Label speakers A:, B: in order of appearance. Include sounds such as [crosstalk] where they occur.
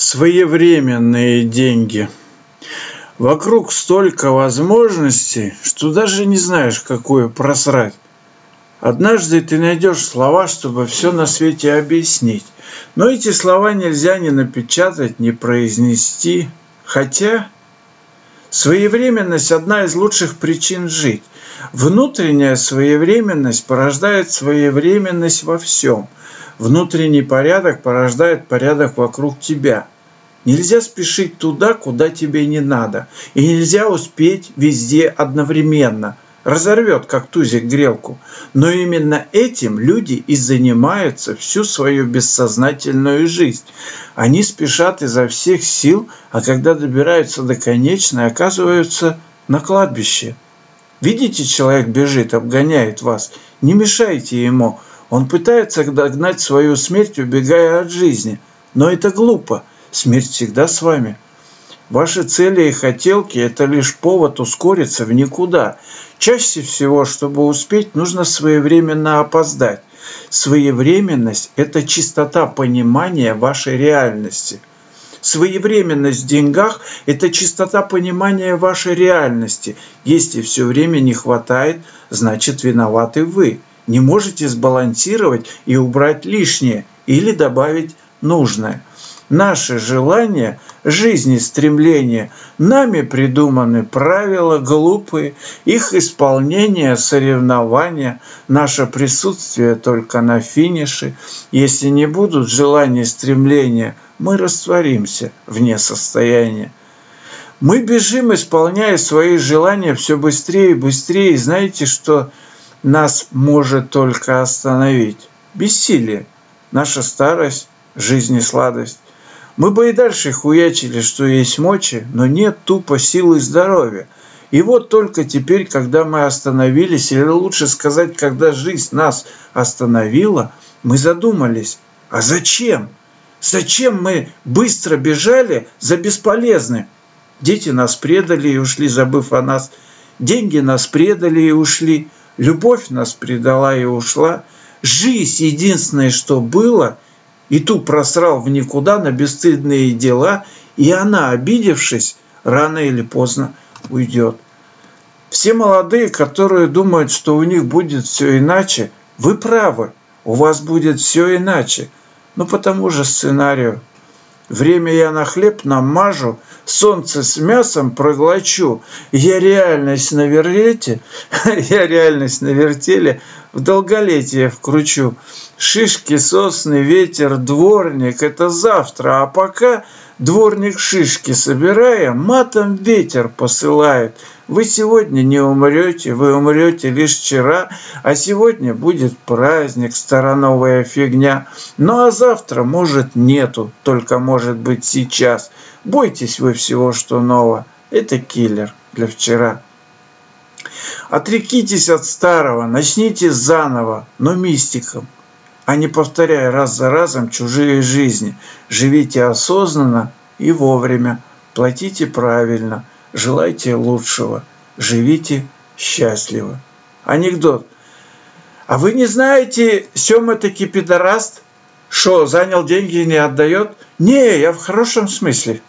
A: своевременные деньги. Вокруг столько возможностей, что даже не знаешь, какую просрать. Однажды ты найдешь слова, чтобы все на свете объяснить. Но эти слова нельзя ни напечатать, ни произнести. Хотя своевременность – одна из лучших причин жить. Внутренняя своевременность порождает своевременность во всем – Внутренний порядок порождает порядок вокруг тебя. Нельзя спешить туда, куда тебе не надо. И нельзя успеть везде одновременно. Разорвет, как тузик, грелку. Но именно этим люди и занимаются всю свою бессознательную жизнь. Они спешат изо всех сил, а когда добираются до конечной, оказываются на кладбище. Видите, человек бежит, обгоняет вас. Не мешайте ему. Он пытается догнать свою смерть, убегая от жизни. Но это глупо. Смерть всегда с вами. Ваши цели и хотелки – это лишь повод ускориться в никуда. Чаще всего, чтобы успеть, нужно своевременно опоздать. Своевременность – это чистота понимания вашей реальности. Своевременность в деньгах – это чистота понимания вашей реальности. Если все время не хватает, значит виноваты вы не можете сбалансировать и убрать лишнее или добавить нужное. Наши желания, жизни, стремления, нами придуманы правила глупые, их исполнение, соревнования, наше присутствие только на финише. Если не будут желания, стремления, мы растворимся вне состояния. Мы бежим, исполняя свои желания все быстрее и быстрее. И знаете, что нас может только остановить. Бессилие, наша старость, жизнь и сладость. Мы бы и дальше хуячили, что есть мочи, но нет тупо силы и здоровья. И вот только теперь, когда мы остановились, или лучше сказать, когда жизнь нас остановила, мы задумались, а зачем? Зачем мы быстро бежали за бесполезным? Дети нас предали и ушли, забыв о нас. Деньги нас предали и ушли. Любовь нас предала и ушла. Жизнь единственное, что было, и ту просрал в никуда на бесстыдные дела, и она, обидевшись, рано или поздно уйдет. Все молодые, которые думают, что у них будет все иначе, вы правы, у вас будет все иначе, но по тому же сценарию. Время я на хлеб намажу, солнце с мясом проглочу. Я реальность на вертеле, [laughs] я реальность на вертеле в долголетие вкручу. Шишки, сосны, ветер, дворник – это завтра, а пока дворник шишки собирая, матом ветер посылает. Вы сегодня не умрете, вы умрете лишь вчера, а сегодня будет праздник, староновая фигня. Ну а завтра, может, нету, только может быть сейчас. Бойтесь вы всего, что нового. Это киллер для вчера. Отрекитесь от старого, начните заново, но мистиком, а не повторяя раз за разом чужие жизни. Живите осознанно и вовремя, платите правильно, желайте лучшего, живите счастливо. Анекдот. А вы не знаете, Сёма таки пидораст? Что, занял деньги и не отдает? Не, я в хорошем смысле.